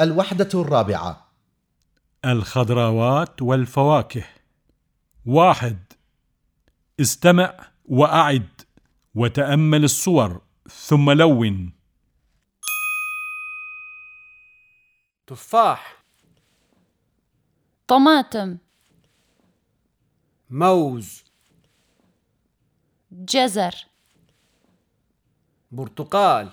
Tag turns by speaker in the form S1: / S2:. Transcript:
S1: الوحدة الرابعة.
S2: الخضروات والفواكه. واحد. استمع وأعد وتأمل الصور ثم لون.
S3: تفاح.
S4: طماطم.
S3: موز.
S4: جزر.
S3: برتقال.